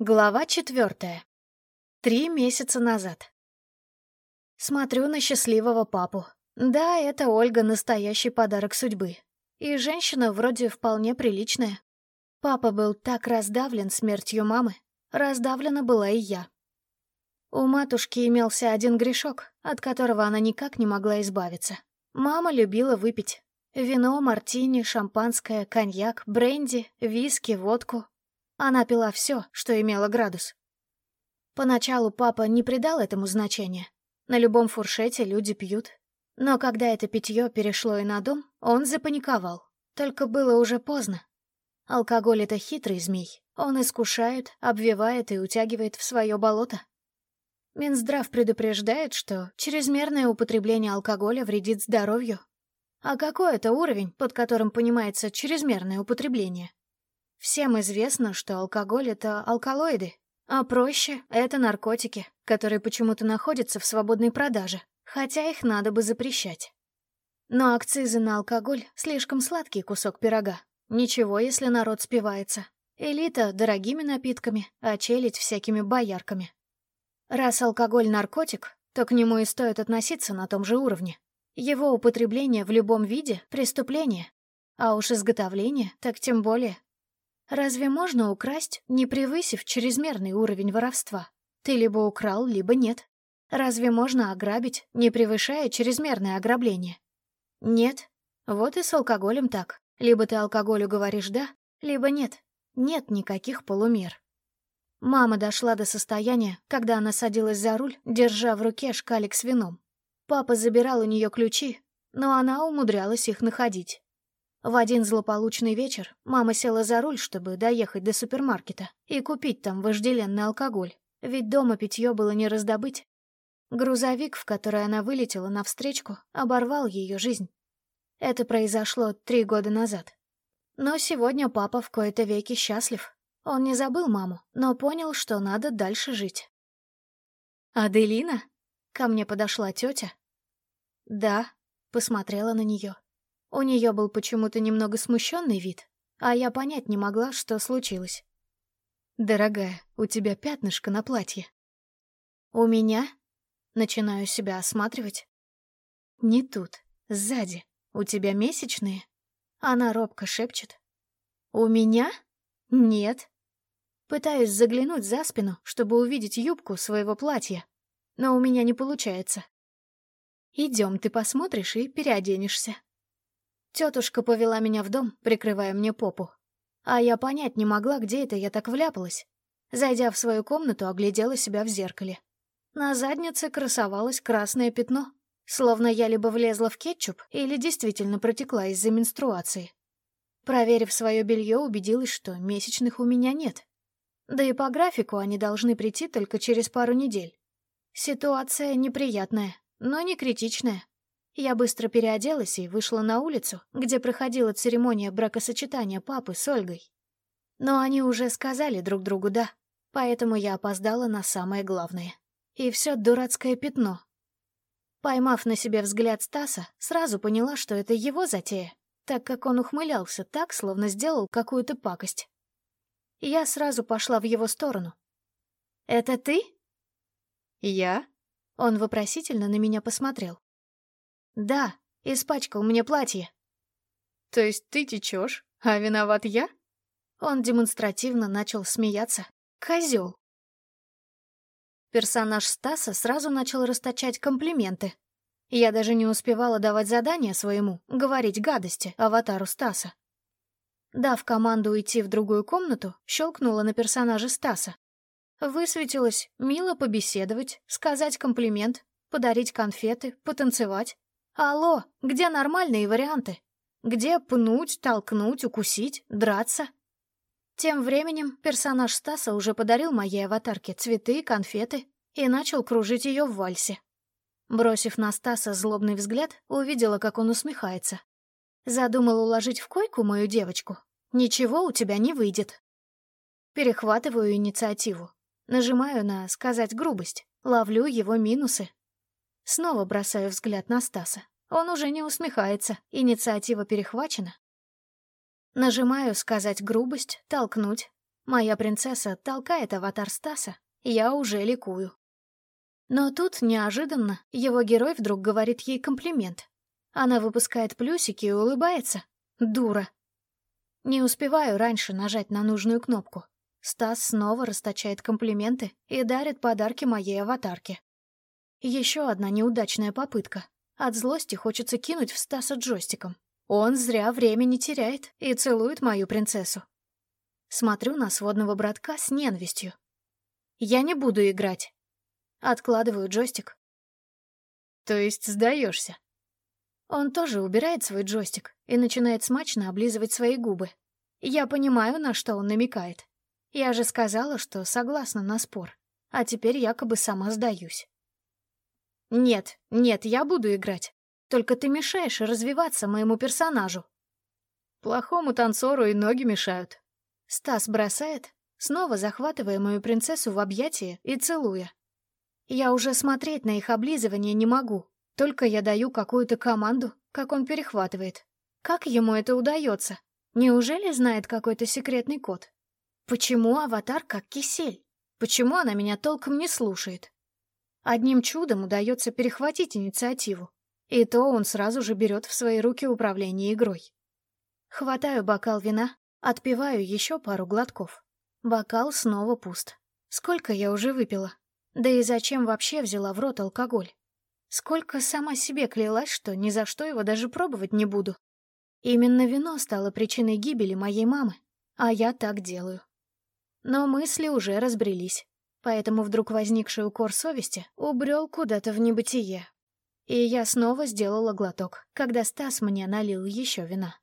Глава четвертая. Три месяца назад. Смотрю на счастливого папу. Да, это Ольга настоящий подарок судьбы. И женщина вроде вполне приличная. Папа был так раздавлен смертью мамы. Раздавлена была и я. У матушки имелся один грешок, от которого она никак не могла избавиться. Мама любила выпить. Вино, мартини, шампанское, коньяк, бренди, виски, водку, она пила все, что имело градус. Поначалу папа не придал этому значения. На любом фуршете люди пьют. Но когда это питье перешло и на дом, он запаниковал. Только было уже поздно. Алкоголь — это хитрый змей. Он искушает, обвивает и утягивает в свое болото. Минздрав предупреждает, что чрезмерное употребление алкоголя вредит здоровью. А какой это уровень, под которым понимается чрезмерное употребление? Всем известно, что алкоголь — это алкалоиды, а проще — это наркотики, которые почему-то находятся в свободной продаже, хотя их надо бы запрещать. Но акцизы на алкоголь — слишком сладкий кусок пирога. Ничего, если народ спивается. Элита — дорогими напитками, а челядь — всякими боярками. Раз алкоголь — наркотик, то к нему и стоит относиться на том же уровне. Его употребление в любом виде — преступление. А уж изготовление, так тем более. Разве можно украсть, не превысив чрезмерный уровень воровства? Ты либо украл, либо нет. Разве можно ограбить, не превышая чрезмерное ограбление? Нет. Вот и с алкоголем так. Либо ты алкоголю говоришь «да», либо «нет». Нет никаких полумер. Мама дошла до состояния, когда она садилась за руль, держа в руке шкалик с вином. Папа забирал у нее ключи, но она умудрялась их находить. В один злополучный вечер мама села за руль, чтобы доехать до супермаркета и купить там вожделенный алкоголь, ведь дома питье было не раздобыть. Грузовик, в который она вылетела навстречку, оборвал ее жизнь. Это произошло три года назад. Но сегодня папа в кои-то веки счастлив. Он не забыл маму, но понял, что надо дальше жить. «Аделина?» — ко мне подошла тетя. «Да», — посмотрела на нее. У нее был почему-то немного смущенный вид, а я понять не могла, что случилось. «Дорогая, у тебя пятнышко на платье». «У меня?» Начинаю себя осматривать. «Не тут, сзади. У тебя месячные?» Она робко шепчет. «У меня? Нет». Пытаюсь заглянуть за спину, чтобы увидеть юбку своего платья, но у меня не получается. «Идем, ты посмотришь и переоденешься». Тетушка повела меня в дом, прикрывая мне попу. А я понять не могла, где это я так вляпалась. Зайдя в свою комнату, оглядела себя в зеркале. На заднице красовалось красное пятно, словно я либо влезла в кетчуп, или действительно протекла из-за менструации. Проверив свое белье, убедилась, что месячных у меня нет. Да и по графику они должны прийти только через пару недель. Ситуация неприятная, но не критичная. Я быстро переоделась и вышла на улицу, где проходила церемония бракосочетания папы с Ольгой. Но они уже сказали друг другу «да», поэтому я опоздала на самое главное. И все дурацкое пятно. Поймав на себе взгляд Стаса, сразу поняла, что это его затея, так как он ухмылялся так, словно сделал какую-то пакость. Я сразу пошла в его сторону. «Это ты?» «Я?» Он вопросительно на меня посмотрел. «Да, испачкал мне платье». «То есть ты течешь, а виноват я?» Он демонстративно начал смеяться. Козел. Персонаж Стаса сразу начал расточать комплименты. Я даже не успевала давать задание своему, говорить гадости аватару Стаса. Дав команду уйти в другую комнату, щелкнула на персонажа Стаса. Высветилось мило побеседовать, сказать комплимент, подарить конфеты, потанцевать. Алло, где нормальные варианты? Где пнуть, толкнуть, укусить, драться? Тем временем персонаж Стаса уже подарил моей аватарке цветы, конфеты и начал кружить ее в вальсе. Бросив на Стаса злобный взгляд, увидела, как он усмехается. Задумал уложить в койку мою девочку. Ничего у тебя не выйдет. Перехватываю инициативу. Нажимаю на «сказать грубость», ловлю его минусы, Снова бросаю взгляд на Стаса. Он уже не усмехается, инициатива перехвачена. Нажимаю «сказать грубость», «толкнуть». Моя принцесса толкает аватар Стаса, я уже ликую. Но тут, неожиданно, его герой вдруг говорит ей комплимент. Она выпускает плюсики и улыбается. Дура. Не успеваю раньше нажать на нужную кнопку. Стас снова расточает комплименты и дарит подарки моей аватарке. Еще одна неудачная попытка. От злости хочется кинуть в Стаса джойстиком. Он зря времени теряет и целует мою принцессу. Смотрю на сводного братка с ненавистью. Я не буду играть. Откладываю джойстик. То есть сдаешься? Он тоже убирает свой джойстик и начинает смачно облизывать свои губы. Я понимаю, на что он намекает. Я же сказала, что согласна на спор, а теперь якобы сама сдаюсь. Нет, нет, я буду играть. Только ты мешаешь развиваться моему персонажу. Плохому танцору и ноги мешают. Стас бросает, снова захватывая мою принцессу в объятия и целуя. Я уже смотреть на их облизывание не могу, только я даю какую-то команду, как он перехватывает. Как ему это удается? Неужели знает какой-то секретный код? Почему аватар как кисель? Почему она меня толком не слушает? Одним чудом удается перехватить инициативу. И то он сразу же берет в свои руки управление игрой. Хватаю бокал вина, отпиваю еще пару глотков. Бокал снова пуст. Сколько я уже выпила? Да и зачем вообще взяла в рот алкоголь? Сколько сама себе клялась, что ни за что его даже пробовать не буду. Именно вино стало причиной гибели моей мамы, а я так делаю. Но мысли уже разбрелись, поэтому вдруг возникший укор совести убрел куда-то в небытие. И я снова сделала глоток, когда Стас мне налил еще вина.